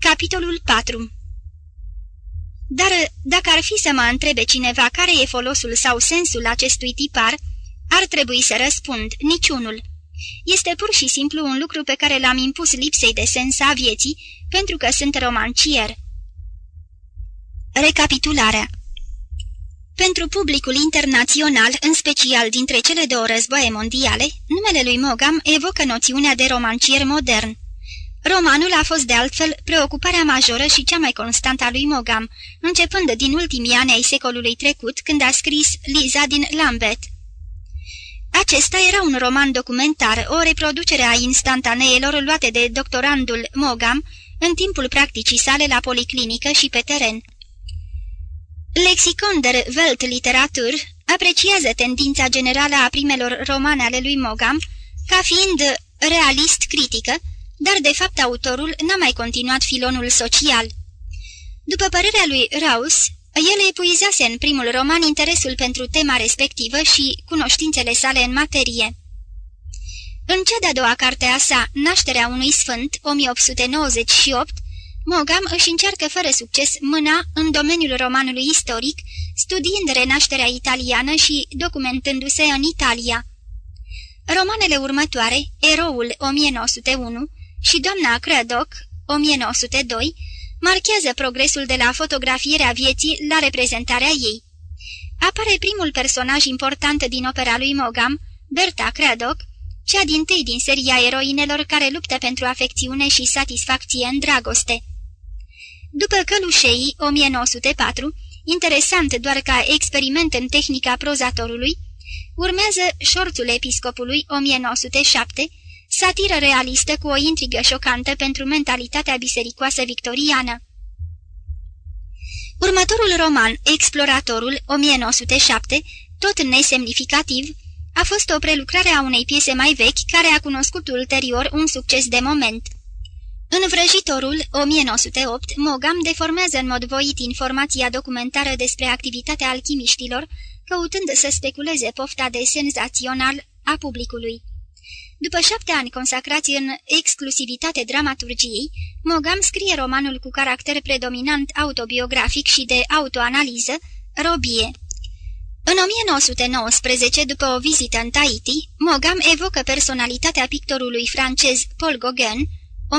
Capitolul 4 Dar dacă ar fi să mă întrebe cineva care e folosul sau sensul acestui tipar, ar trebui să răspund, niciunul. Este pur și simplu un lucru pe care l-am impus lipsei de sens a vieții, pentru că sunt romancier. Recapitularea Pentru publicul internațional, în special dintre cele două războaie mondiale, numele lui Mogam evocă noțiunea de romancier modern. Romanul a fost de altfel preocuparea majoră și cea mai constantă a lui Mogam, începând din ultimii ani ai secolului trecut, când a scris Liza din Lambeth. Acesta era un roman documentar, o reproducere a instantaneelor luate de doctorandul Mogam în timpul practicii sale la policlinică și pe teren. Lexicon der Weltliteratur apreciază tendința generală a primelor romane ale lui Mogam ca fiind realist critică, dar de fapt autorul n-a mai continuat filonul social. După părerea lui Raus, el epuizase în primul roman interesul pentru tema respectivă și cunoștințele sale în materie. În cea de-a doua carte a sa, Nașterea unui sfânt, 1898, Mogam își încearcă fără succes mâna în domeniul romanului istoric, studiind renașterea italiană și documentându-se în Italia. Romanele următoare, Eroul 1901 și Doamna Cradock 1902, marchează progresul de la fotografierea vieții la reprezentarea ei. Apare primul personaj important din opera lui Mogam, Berta Cradock, cea din tâi din seria eroinelor care luptă pentru afecțiune și satisfacție în dragoste. După Călușei, 1904, interesant doar ca experiment în tehnica prozatorului, urmează Șorțul Episcopului, 1907, satiră realistă cu o intrigă șocantă pentru mentalitatea bisericoasă victoriană. Următorul roman, Exploratorul, 1907, tot nesemnificativ, a fost o prelucrare a unei piese mai vechi care a cunoscut ulterior un succes de moment. În Vrăjitorul, 1908, Mogam deformează în mod voit informația documentară despre activitatea alchimiștilor, căutând să speculeze pofta de senzațional a publicului. După șapte ani consacrați în exclusivitate dramaturgiei, Mogam scrie romanul cu caracter predominant autobiografic și de autoanaliză, Robie. În 1919, după o vizită în Tahiti, Mogam evocă personalitatea pictorului francez Paul Gauguin, 1848-1903,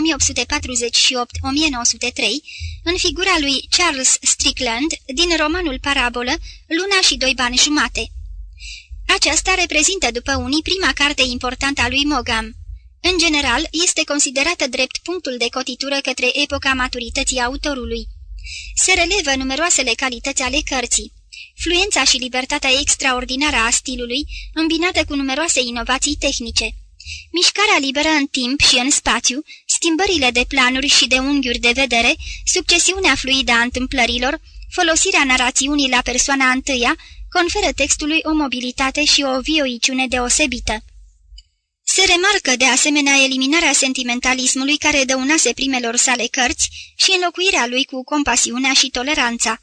în figura lui Charles Strickland din romanul Parabolă, Luna și doi bani jumate. Aceasta reprezintă după unii prima carte importantă a lui Mogam. În general, este considerată drept punctul de cotitură către epoca maturității autorului. Se relevă numeroasele calități ale cărții. Fluența și libertatea extraordinară a stilului, îmbinată cu numeroase inovații tehnice. Mișcarea liberă în timp și în spațiu, schimbările de planuri și de unghiuri de vedere, succesiunea fluidă a întâmplărilor, folosirea narațiunii la persoana întâia, conferă textului o mobilitate și o vioiciune deosebită. Se remarcă de asemenea eliminarea sentimentalismului care dăunase primelor sale cărți și înlocuirea lui cu compasiunea și toleranța.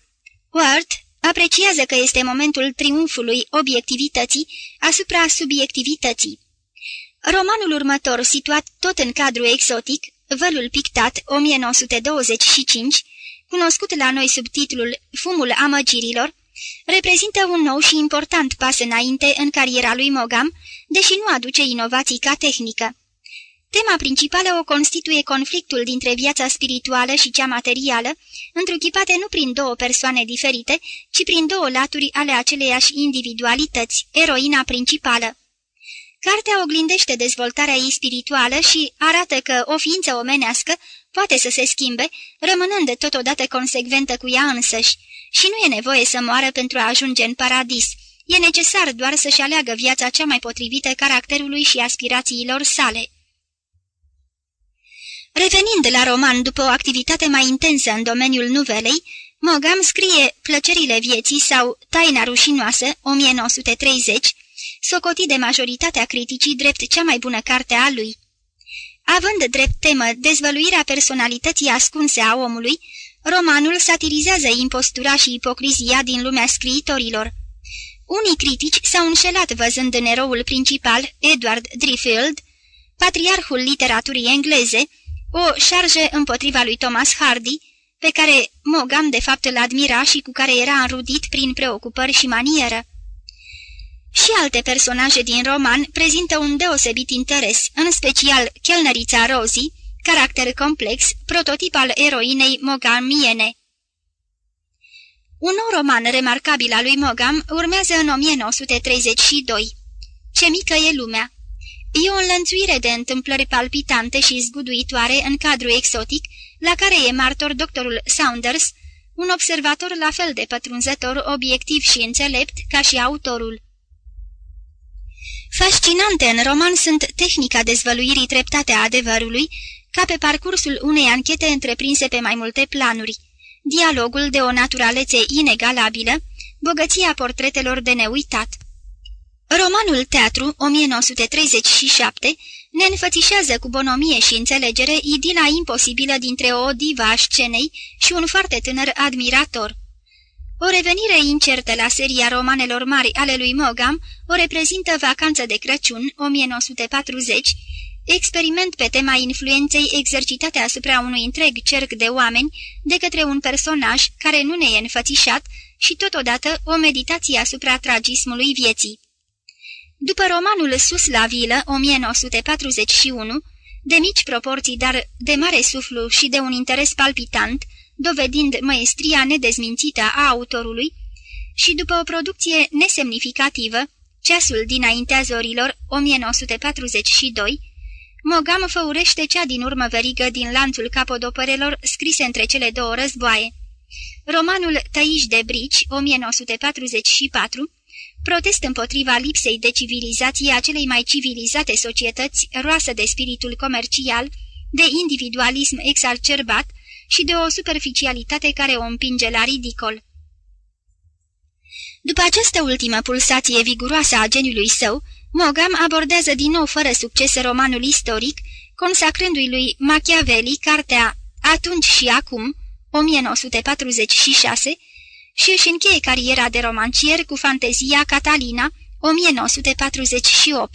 Ward apreciază că este momentul triumfului obiectivității asupra subiectivității. Romanul următor, situat tot în cadru exotic, Vălul pictat, 1925, cunoscut la noi sub titlul Fumul amăgirilor, reprezintă un nou și important pas înainte în cariera lui Mogam, deși nu aduce inovații ca tehnică. Tema principală o constituie conflictul dintre viața spirituală și cea materială, întruchipate nu prin două persoane diferite, ci prin două laturi ale aceleiași individualități, eroina principală. Cartea oglindește dezvoltarea ei spirituală și arată că o ființă omenească poate să se schimbe, rămânând totodată consecventă cu ea însăși, și nu e nevoie să moară pentru a ajunge în paradis. E necesar doar să-și aleagă viața cea mai potrivită caracterului și aspirațiilor sale. Revenind la roman după o activitate mai intensă în domeniul nuvelei, Mogam scrie Plăcerile vieții sau Taina rușinoasă, 1930, socotit de majoritatea criticii drept cea mai bună carte a lui. Având drept temă dezvăluirea personalității ascunse a omului, romanul satirizează impostura și ipocrizia din lumea scriitorilor. Unii critici s-au înșelat văzând în eroul principal, Edward Driffield, patriarhul literaturii engleze, o șarjă împotriva lui Thomas Hardy, pe care Mogam de fapt îl admira și cu care era înrudit prin preocupări și manieră. Și alte personaje din roman prezintă un deosebit interes, în special chelnerița Rosie, caracter complex, prototip al eroinei mogamiene. Un nou roman remarcabil al lui Mogam urmează în 1932. Ce mică e lumea! E o înlănțuire de întâmplări palpitante și zguduitoare în cadru exotic, la care e martor doctorul Saunders, un observator la fel de pătrunzător, obiectiv și înțelept ca și autorul. Fascinante în roman sunt tehnica dezvăluirii treptate a adevărului, ca pe parcursul unei anchete întreprinse pe mai multe planuri, dialogul de o naturalețe inegalabilă, bogăția portretelor de neuitat. Romanul Teatru, 1937, ne înfățișează cu bonomie și înțelegere idila imposibilă dintre o diva a scenei și un foarte tânăr admirator. O revenire incertă la seria romanelor mari ale lui Mogam o reprezintă Vacanță de Crăciun, 1940, experiment pe tema influenței exercitate asupra unui întreg cerc de oameni de către un personaj care nu ne e înfățișat și totodată o meditație asupra tragismului vieții. După romanul Sus la vilă, 1941, de mici proporții, dar de mare suflu și de un interes palpitant, dovedind maestria nedezmințită a autorului, și după o producție nesemnificativă, Ceasul dinaintea zorilor, 1942, Mogam făurește cea din urmă verigă din lanțul capodopărelor scrise între cele două războaie. Romanul Tăiși de Brici, 1944, protest împotriva lipsei de civilizație a celei mai civilizate societăți, roasă de spiritul comercial, de individualism exacerbat și de o superficialitate care o împinge la ridicol. După această ultimă pulsație viguroasă a geniului său, Mogam abordează din nou fără succes romanul istoric, consacrându-i lui Machiavelli cartea Atunci și acum, 1946, și își încheie cariera de romancier cu fantezia Catalina, 1948.